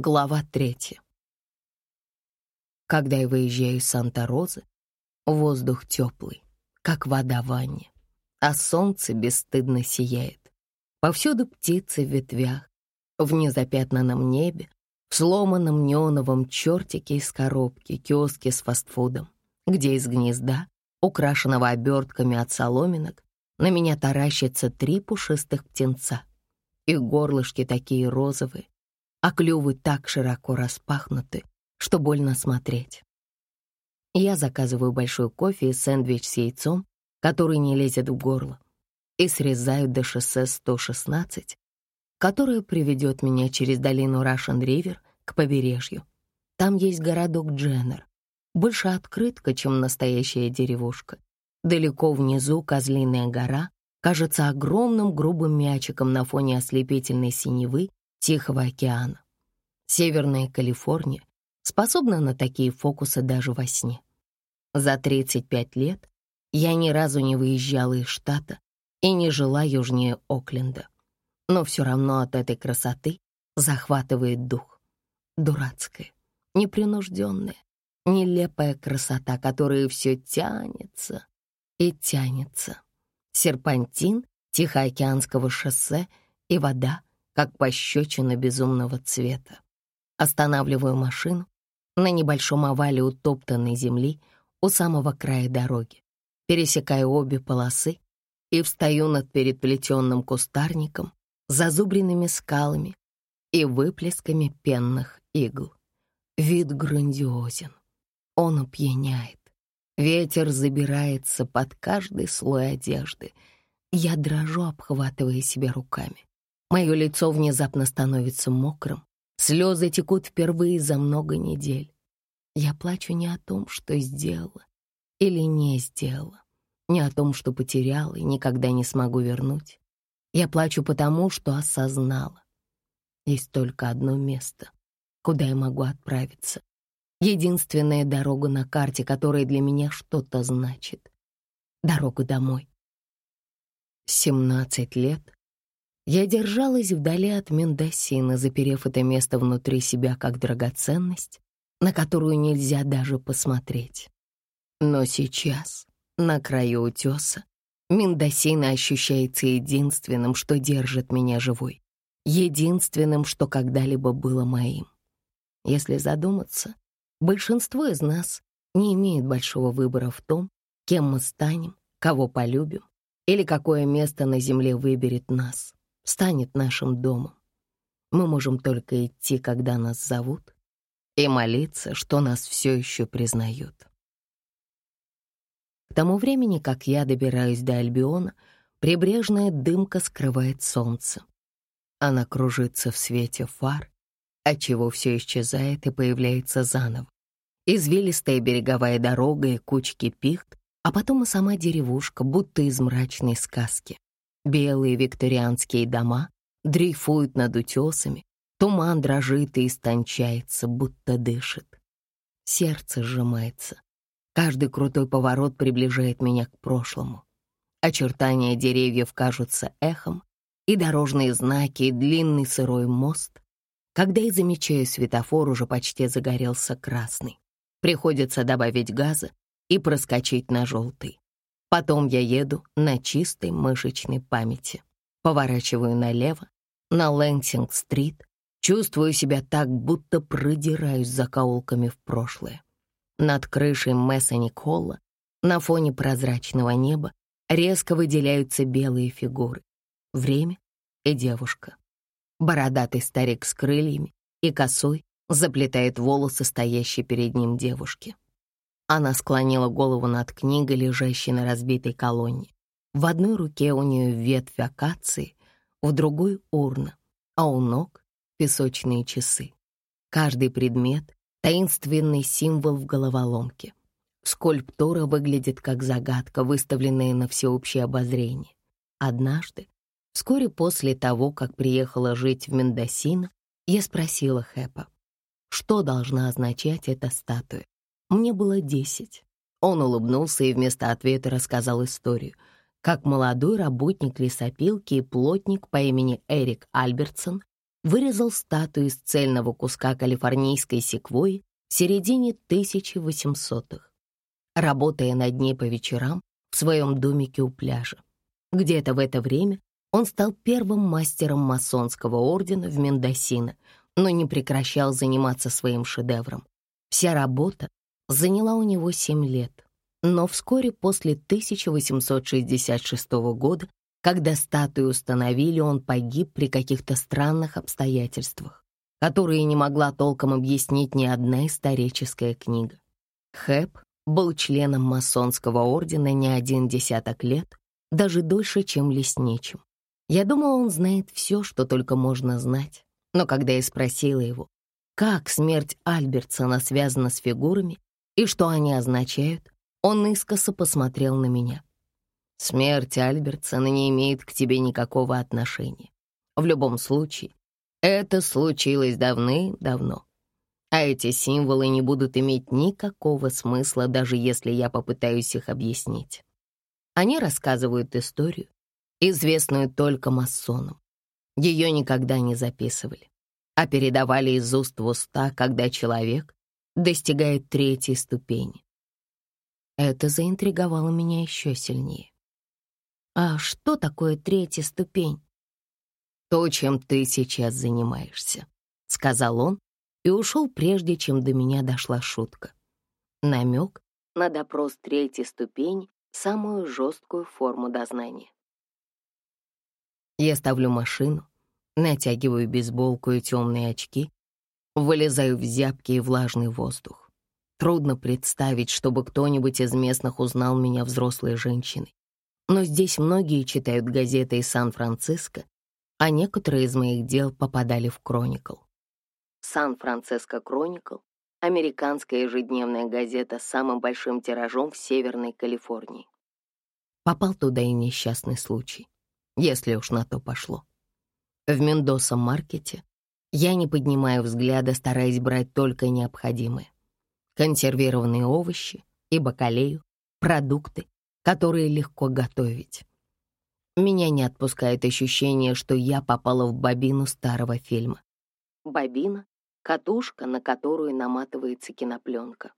Глава третья. Когда я выезжаю из Санта-Розы, воздух теплый, как вода в ванне, а солнце бесстыдно сияет. Повсюду птицы в ветвях, в незапятнанном небе, в сломанном неоновом чертике из коробки, киоске с фастфудом, где из гнезда, украшенного обертками от соломинок, на меня таращатся три пушистых птенца. Их горлышки такие розовые, а клювы так широко распахнуты, что больно смотреть. Я заказываю большой кофе и сэндвич с яйцом, который не лезет в горло, и срезаю до шоссе 116, которое приведет меня через долину Рашен-Ривер к побережью. Там есть городок Дженнер, больше открытка, чем настоящая деревушка. Далеко внизу Козлиная гора кажется огромным грубым мячиком на фоне ослепительной синевы Тихого океана. Северная Калифорния способна на такие фокусы даже во сне. За 35 лет я ни разу не выезжала из штата и не жила южнее Окленда. Но все равно от этой красоты захватывает дух. Дурацкая, непринужденная, нелепая красота, которая все тянется и тянется. Серпантин Тихоокеанского шоссе и вода, как пощечина безумного цвета. Останавливаю машину на небольшом овале утоптанной земли у самого края дороги, пересекаю обе полосы и встаю над переплетенным кустарником, зазубренными скалами и выплесками пенных игл. Вид грандиозен. Он опьяняет. Ветер забирается под каждый слой одежды. Я дрожу, обхватывая себя руками. Мое лицо внезапно становится мокрым. Слезы текут впервые за много недель. Я плачу не о том, что сделала или не сделала, не о том, что потеряла и никогда не смогу вернуть. Я плачу потому, что осознала. Есть только одно место, куда я могу отправиться. Единственная дорога на карте, которая для меня что-то значит. Дорога домой. Семнадцать лет я держалась вдали от Мендосина, заперев это место внутри себя как драгоценность, на которую нельзя даже посмотреть. Но сейчас, на краю утеса, Мендосина ощущается единственным, что держит меня живой, единственным, что когда-либо было моим. Если задуматься, большинство из нас не имеет большого выбора в том, кем мы станем, кого полюбим или какое место на земле выберет нас станет нашим домом. Мы можем только идти, когда нас зовут, и молиться, что нас все еще признают. К тому времени, как я добираюсь до Альбиона, прибрежная дымка скрывает солнце. Она кружится в свете фар, отчего все исчезает и появляется заново. Извилистая береговая дорога и кучки пихт, а потом и сама деревушка, будто из мрачной сказки. Белые викторианские дома дрейфуют над утесами, туман дрожит и истончается, будто дышит. Сердце сжимается. Каждый крутой поворот приближает меня к прошлому. Очертания деревьев кажутся эхом, и дорожные знаки, и длинный сырой мост. Когда я замечаю светофор, уже почти загорелся красный. Приходится добавить газа и проскочить на желтый. Потом я еду на чистой мышечной памяти. Поворачиваю налево, на Лэнсинг-стрит, чувствую себя так, будто продираюсь закоулками в прошлое. Над крышей Мессоник-холла, на фоне прозрачного неба, резко выделяются белые фигуры. Время и девушка. Бородатый старик с крыльями и косой заплетает волосы стоящей перед ним девушки. Она склонила голову над книгой, лежащей на разбитой колонне. В одной руке у нее ветвь акации, в другой — урна, а у ног — песочные часы. Каждый предмет — таинственный символ в головоломке. Скульптура выглядит как загадка, выставленная на всеобщее обозрение. Однажды, вскоре после того, как приехала жить в Мендосино, я спросила Хэпа, что должна означать эта статуя. Мне было десять. Он улыбнулся и вместо ответа рассказал историю, как молодой работник лесопилки и плотник по имени Эрик Альбертсон вырезал статую из цельного куска калифорнийской секвойи в середине 1800-х, работая над ней по вечерам в своем домике у пляжа. Где-то в это время он стал первым мастером масонского ордена в Мендосино, но не прекращал заниматься своим шедевром. Вся работа заняла у него семь лет. Но вскоре после 1866 года, когда статую установили, он погиб при каких-то странных обстоятельствах, которые не могла толком объяснить ни одна историческая книга. Хэп был членом масонского ордена не один десяток лет, даже дольше, чем лесничим. Я думала, он знает все, что только можно знать. Но когда я спросила его, как смерть Альбертсона связана с фигурами и что они означают, он искоса посмотрел на меня. Смерть Альбертсона не имеет к тебе никакого отношения. В любом случае, это случилось давным-давно. А эти символы не будут иметь никакого смысла, даже если я попытаюсь их объяснить. Они рассказывают историю, известную только масонам. Ее никогда не записывали, а передавали из уст в уста, когда человек достигает третьей ступени. Это заинтриговало меня еще сильнее. «А что такое третья ступень?» «То, чем ты сейчас занимаешься», — сказал он и ушел, прежде чем до меня дошла шутка. Намек на допрос третьей ступени — самую жесткую форму дознания. Я ставлю машину, натягиваю бейсболку и темные очки, вылезаю в зябкий и влажный воздух. Трудно представить, чтобы кто-нибудь из местных узнал меня взрослой женщиной. Но здесь многие читают газеты из Сан-Франциско, а некоторые из моих дел попадали в «Кроникл». «Сан-Франциско Кроникл» — американская ежедневная газета с самым большим тиражом в Северной Калифорнии. Попал туда и несчастный случай если уж на то пошло. В Мендоса-маркете я не поднимаю взгляда, стараясь брать только необходимое. Консервированные овощи и бакалею, продукты, которые легко готовить. Меня не отпускает ощущение, что я попала в бобину старого фильма. Бобина — катушка, на которую наматывается кинопленка.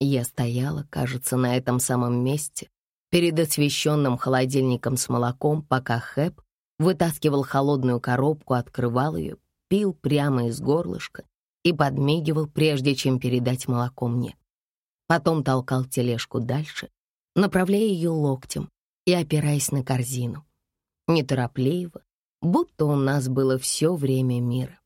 Я стояла, кажется, на этом самом месте, перед освещенным холодильником с молоком, пока Хэп вытаскивал холодную коробку, открывал ее, пил прямо из горлышка и подмигивал, прежде чем передать молоко мне. Потом толкал тележку дальше, направляя ее локтем и опираясь на корзину. Неторопливо, будто у нас было все время мира.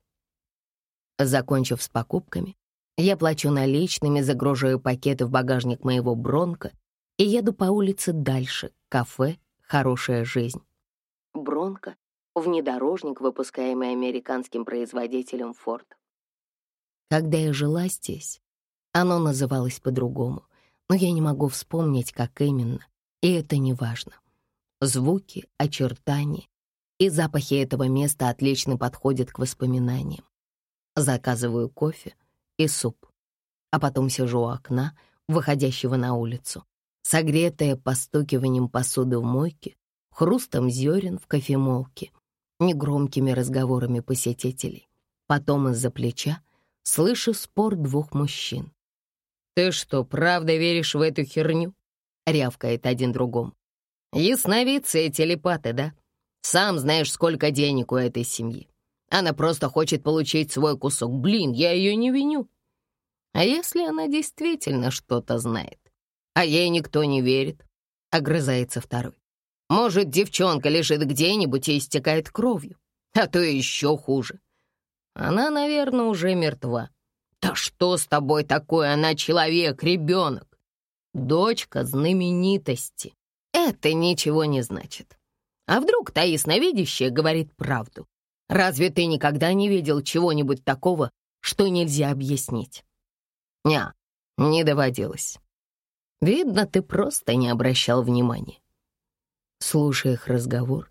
Закончив с покупками, я плачу наличными, загружаю пакеты в багажник моего Бронко и еду по улице дальше, кафе «Хорошая жизнь». Бронко — внедорожник, выпускаемый американским производителем Ford. Когда я жила здесь, оно называлось по-другому, но я не могу вспомнить, как именно, и это не важно. Звуки, очертания и запахи этого места отлично подходят к воспоминаниям. Заказываю кофе и суп, а потом сижу у окна, выходящего на улицу, согретая постукиванием посуды в мойке, хрустом зерен в кофемолке, негромкими разговорами посетителей. Потом из-за плеча слышу спор двух мужчин. «Ты что, правда веришь в эту херню?» — рявкает один другому. «Ясновидцы и телепаты, да? Сам знаешь, сколько денег у этой семьи. Она просто хочет получить свой кусок. Блин, я ее не виню. А если она действительно что-то знает? а ей никто не верит», — огрызается второй. «Может, девчонка лежит где-нибудь и истекает кровью, а то еще хуже. Она, наверное, уже мертва. Да что с тобой такое? Она человек, ребенок. Дочка знаменитости. Это ничего не значит. А вдруг та ясновидящая говорит правду? Разве ты никогда не видел чего-нибудь такого, что нельзя объяснить? Ня, не доводилось. Видно, ты просто не обращал внимания. Слушая их разговор,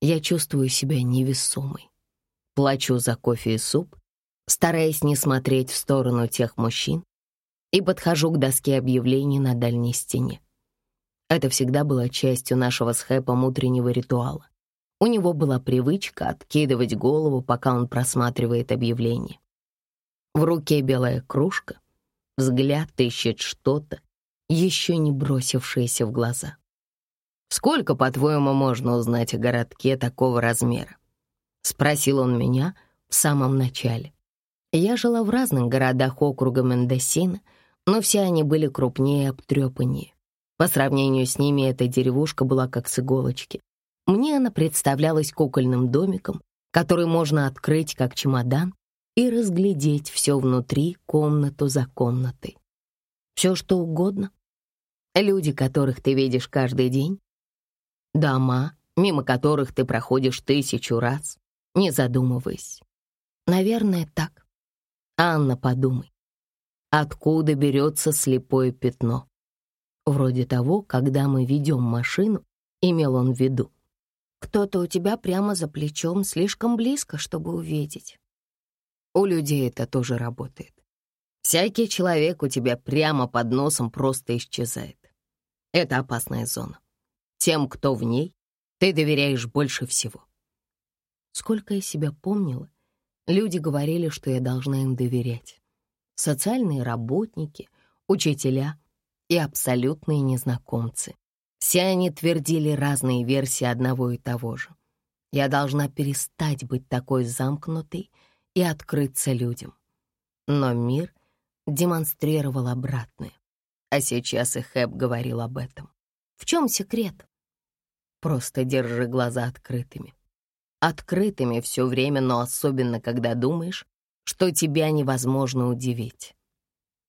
я чувствую себя невесомой. Плачу за кофе и суп, стараясь не смотреть в сторону тех мужчин, и подхожу к доске объявлений на дальней стене. Это всегда было частью нашего с Хэпом утреннего ритуала. У него была привычка откидывать голову, пока он просматривает объявление. В руке белая кружка, взгляд ищет что-то, еще не бросившееся в глаза. «Сколько, по-твоему, можно узнать о городке такого размера?» — спросил он меня в самом начале. Я жила в разных городах округа Мендосина, но все они были крупнее и обтрепаннее. По сравнению с ними эта деревушка была как с иголочки. Мне она представлялась кукольным домиком, который можно открыть как чемодан и разглядеть все внутри, комнату за комнатой. Все что угодно. Люди, которых ты видишь каждый день. Дома, мимо которых ты проходишь тысячу раз, не задумываясь. Наверное, так. Анна, подумай. Откуда берется слепое пятно? Вроде того, когда мы ведем машину, имел он в виду. Кто-то у тебя прямо за плечом, слишком близко, чтобы увидеть. У людей это тоже работает. Всякий человек у тебя прямо под носом просто исчезает. Это опасная зона. Тем, кто в ней, ты доверяешь больше всего. Сколько я себя помнила, люди говорили, что я должна им доверять. Социальные работники, учителя и абсолютные незнакомцы. Все они твердили разные версии одного и того же. Я должна перестать быть такой замкнутой и открыться людям. Но мир демонстрировал обратное. А сейчас и Хэп говорил об этом. В чем секрет? Просто держи глаза открытыми. Открытыми все время, но особенно, когда думаешь, что тебя невозможно удивить.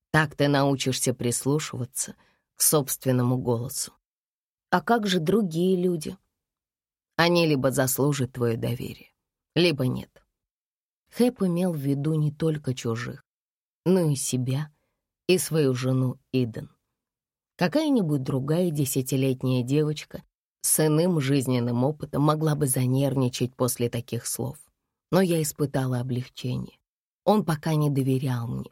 Так ты научишься прислушиваться к собственному голосу. А как же другие люди? Они либо заслужат твое доверие, либо нет. Хэп имел в виду не только чужих, но и себя и свою жену Иден. Какая-нибудь другая десятилетняя девочка с иным жизненным опытом могла бы занервничать после таких слов. Но я испытала облегчение. Он пока не доверял мне,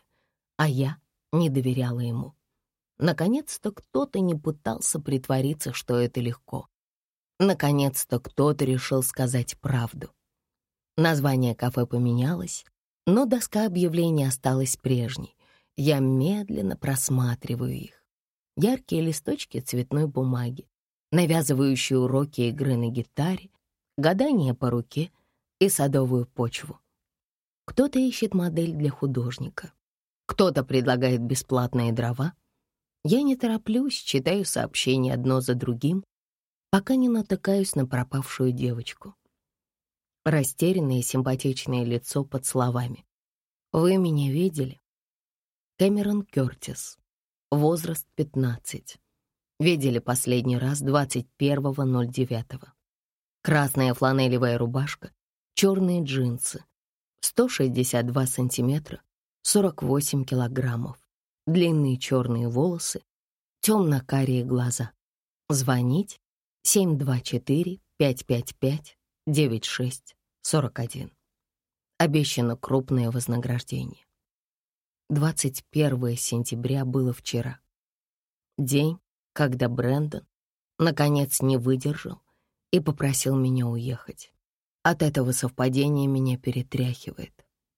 а я не доверяла ему. Наконец-то кто-то не пытался притвориться, что это легко. Наконец-то кто-то решил сказать правду. Название кафе поменялось, но доска объявлений осталась прежней. Я медленно просматриваю их. Яркие листочки цветной бумаги, навязывающие уроки игры на гитаре, гадание по руке и садовую почву. Кто-то ищет модель для художника, кто-то предлагает бесплатные дрова, я не тороплюсь, читаю сообщения одно за другим, пока не натыкаюсь на пропавшую девочку. Растерянное симпатичное лицо под словами. «Вы меня видели?» Кэмерон Кёртис. Возраст 15. Видели последний раз 21.09. Красная фланелевая рубашка, черные джинсы. 162 сантиметра, 48 килограммов длинные черные волосы, темно-карие глаза. Звонить 724-555-96-41. Обещано крупное вознаграждение. 21 сентября было вчера. День, когда Брэндон наконец не выдержал и попросил меня уехать. От этого совпадения меня перетряхивает.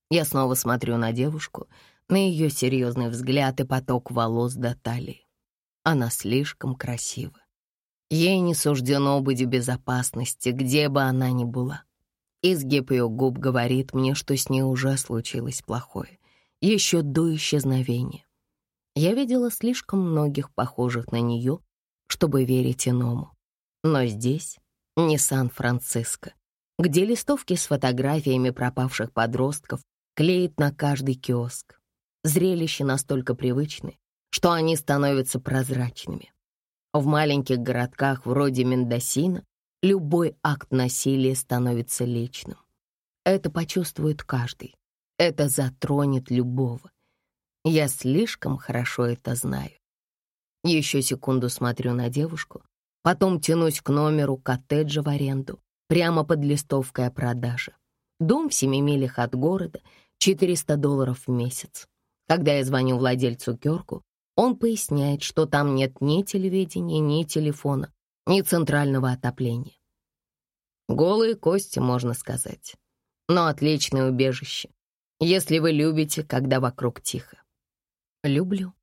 Я снова смотрю на девушку — на ее серьезный взгляд и поток волос до талии. Она слишком красива. Ей не суждено быть в безопасности, где бы она ни была. Изгиб ее губ говорит мне, что с ней уже случилось плохое, еще до исчезновения. Я видела слишком многих похожих на нее, чтобы верить иному. Но здесь не Сан-Франциско, где листовки с фотографиями пропавших подростков клеят на каждый киоск. Зрелища настолько привычны, что они становятся прозрачными. В маленьких городках вроде Мендосина любой акт насилия становится личным. Это почувствует каждый. Это затронет любого. Я слишком хорошо это знаю. Еще секунду смотрю на девушку, потом тянусь к номеру коттеджа в аренду, прямо под листовкой о продаже. Дом в семи милях от города, 400 долларов в месяц. Когда я звоню владельцу Кёрку, он поясняет, что там нет ни телевидения, ни телефона, ни центрального отопления. Голые кости, можно сказать. Но отличное убежище, если вы любите, когда вокруг тихо. Люблю.